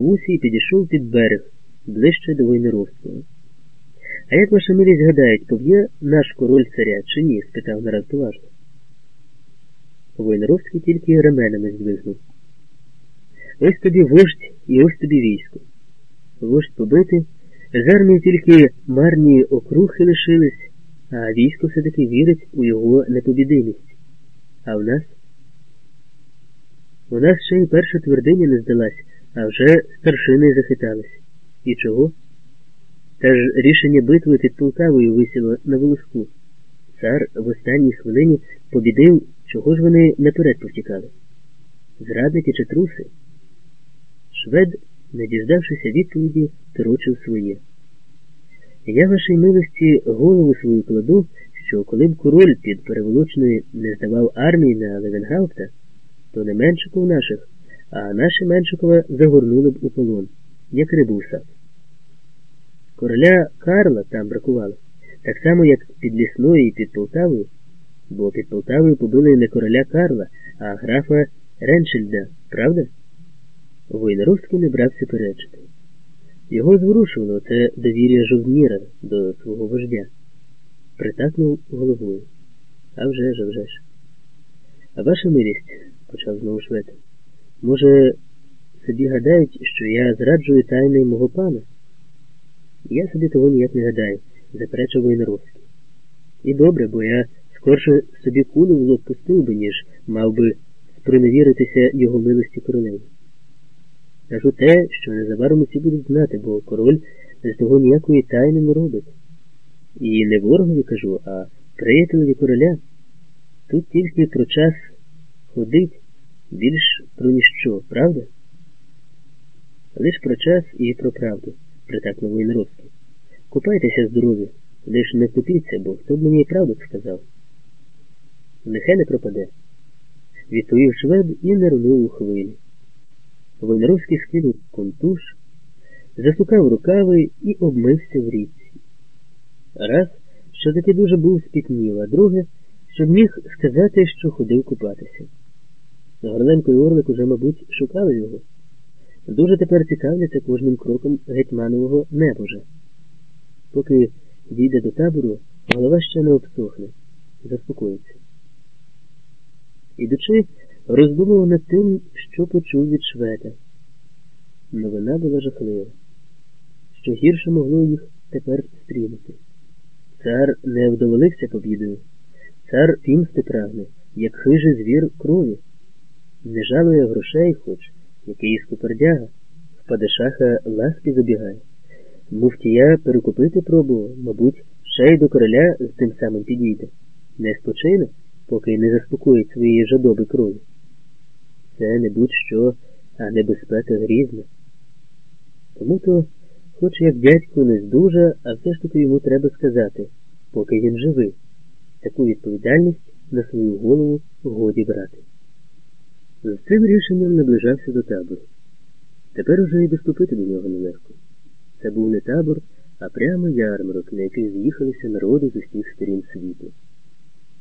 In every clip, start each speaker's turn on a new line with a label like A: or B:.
A: вусі і підійшов під берег, ближче до Войнаровського. А як ваша милість гадають, поб'є наш король царя чи ні? спитав нараз поважно. Войнаровський тільки раменами здвигнув. Ось тобі вождь і ось тобі військо. Вождь побитий, з армії тільки марні окрухи лишились, а військо все-таки вірить у його непобідимість. А в нас? У нас ще й перша твердиня не здалась, а вже старшини захитались. І чого? Та ж рішення битви під Полтавою висіло на волоску. Цар в останній хвилині побідив, чого ж вони наперед повтікали. Зрадники чи труси? Швед, не діждавшися відповіді, торочив своє. Я вашій милості голову свою кладу, що коли б король під переволочною не здавав армії на Левенгаупта, то не менше Меншиков наших, а наші Меншикова загорнули б у полон, як рибу сад. Короля Карла там бракувало, так само, як під Лісною і під Полтавою, бо під Полтавою побили не короля Карла, а графа Реншельда, правда? Войнаровський не брався перечити. Його зворушувало це довір'я жовніра до свого вождя. Притакнув головою. А вже ж, а вже ж. А ваша милість, почав знову швед, може, собі гадають, що я зраджую тайни мого пана? Я собі того ніяк не гадаю, заперечив Войнаровський. І добре, бо я скорше собі кулю в лоб пустив би, ніж мав би спроневіритися його милості королеві. Кажу те, що незабаром усі будуть знати, бо король з того ніякої тайни не робить. І не ворогові кажу, а приятелеві короля. Тут тільки про час ходить, більш про ніщо, правда? Лиш про час і про правду, притакнув Войнаровський. Купайтеся здорові, лиш не купіться, бо хто б мені і правду сказав. Нехай не пропаде, відповів швед і не нернув у хвилі. Войнаровський скинув контуш, засукав рукави і обмився в річці. Раз, що таки дуже був спітнів, а друге, щоб міг сказати, що ходив купатися. Горленко і Орлик уже, мабуть, шукали його. Дуже тепер цікавляться кожним кроком гетьманового небожа. Поки дійде до табору, голова ще не обсохне, заспокоїться. Ідучи, роздумував над тим, що почув від шведа. Новина була жахлива. Що гірше могло їх тепер стрінути. Цар не вдоволився побідою. Цар пімсти прагне, як хижий звір крові. Не жалує грошей, хоч який скупердяга, в падишаха ласки забігає. Муфтія перекупити пробував, мабуть, ще й до короля з тим самим підійде. Не спочине, поки не заспокоїть своєї жадоби крові. Це не будь-що, а небезпека грізна. Тому то, хоч як дядько не здужа, а все ж таки йому треба сказати, поки він живий, таку відповідальність на свою голову годі брати. З цим рішенням наближався до табору. Тепер уже і доступити до нього нелегко. Це був не табор, а прямо ярмарок, на який з'їхалися народи з усіх сторін світу.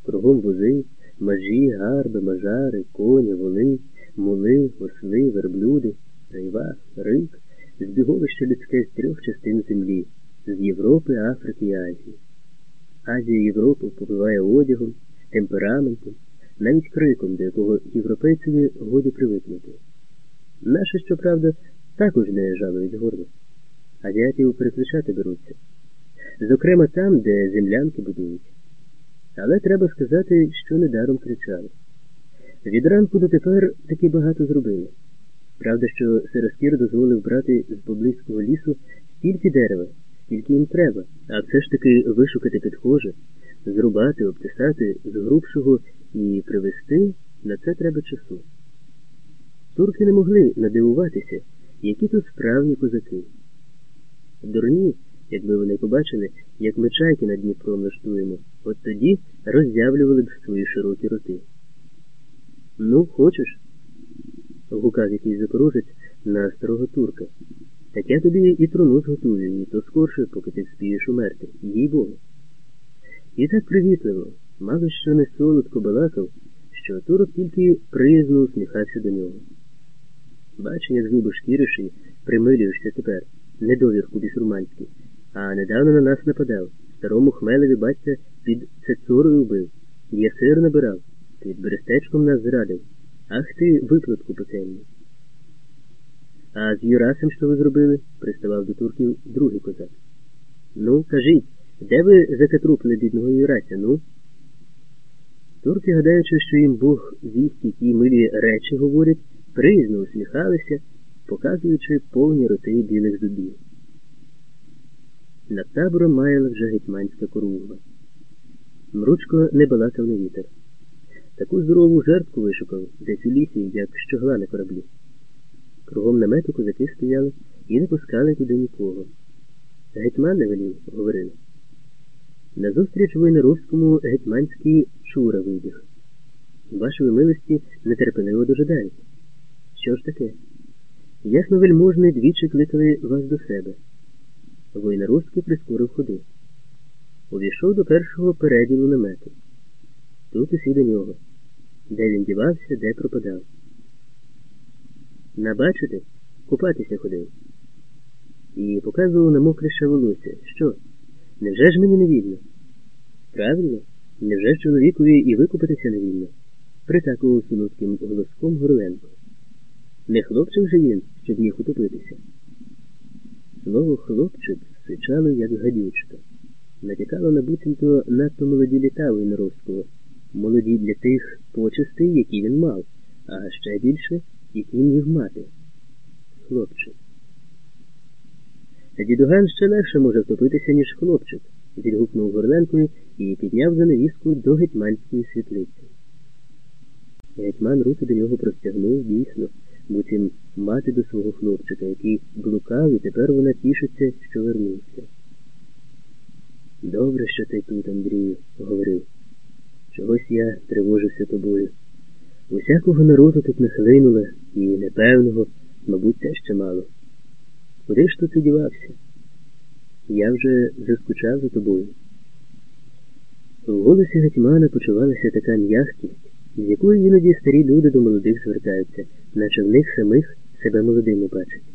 A: Кругом вози, мажі, гарби, мажари, коні, воли, мули, осли, верблюди, райва, рик, збіговище людське з трьох частин землі, з Європи, Африки і Азії. Азія Європу побиває одягом, темпераментом, навіть криком, до якого європейцеві годі привикнути. Наші, щоправда, також не жалують горло. Азіатів переключати беруться. Зокрема там, де землянки будують. Але треба сказати, що недаром кричали. Від ранку дотепер таки багато зробили. Правда, що Сироскір дозволив брати з поблизького лісу стільки дерева, скільки їм треба, а все ж таки вишукати підхоже, зрубати, обтисати з грубшого і привезти на це треба часу. Турки не могли надивуватися, які тут справні козаки. Дурні, якби вони побачили, як ми чайки над Дніпром влаштуємо, от тоді роззявлювали б свої широкі роти. Ну, хочеш? гукав якийсь запорожець на старого турка. Так я тобі і труну зготую, і то скорше, поки ти вспієш умерти, їй Богу. І так привітливо, мало що не солодко балакав, що турок тільки приязно усміхався до нього. Бачу, як зуби шкіриш і примилюєшся тепер, недовірку бісурманський. А недавно на нас нападав. Старому хмелеві батька під цецурою вбив. Єсир набирав, під берестечком нас зрадив. Ах ти виплатку пекельний. А з Юрасом що ви зробили? приставав до турків другий козак. Ну, кажіть, де ви закатрупили бідного Юрася, ну? Турки, гадаючи, що їм Бог вість, які милі речі говорять, приязно усміхалися, показуючи повні роти білих зубів. Над табором маяла вже гетьманська коругва. Мручко не балакав на вітер. Таку здорову жертву вишукав десь у лісі, як щогла на кораблі. Кругом намету козаки стояли і не пускали туди нікого. Гетьман не велів, говорили. Назустріч воєнаровському гетьманський чура вибіг. Вашої милості нетерпеливо дожидають. Що ж таке? Ясно вельможний двічі кликали вас до себе. Воєнаровський прискорив ходи. Увійшов до першого переділу намету. Тут усі до нього. Де він дівався, де пропадав. Набачите, купатися ходив. І показував на мокрише волосся. Що? Невже ж мені не вільно? Правильно, невже ж чоловікові і викупатися не вільно? Притакував солодким голоском Горленко. Не хлопчик же він, щоб міг утопитися. Слово хлопчик сичало, як гадючка. Натякало на буцімто надто молоді літа Войнаровського, молоді для тих почестей, які він мав, а ще більше, які міг мати. Хлопчик. Дідуган ще легше може втопитися, ніж хлопчик, відгукнув Горленкою і підняв занавіску до гетьманської світлиці. Гетьман руки до нього простягнув дійсно, буцім мати до свого хлопчика, який блукав, і тепер вона тішиться, що вернувся. Добре, що ти тут, Андрію, говорив. Чогось я тривожився тобою. Усякого народу тут нахлинуло, і непевного, мабуть, те ще мало. Куди ж тут ти дівався? Я вже заскучав за тобою. В голосі Гетьмана почувалася така м'якість, з якою іноді старі люди до молодих звертаються, наче в них самих себе молодими бачать.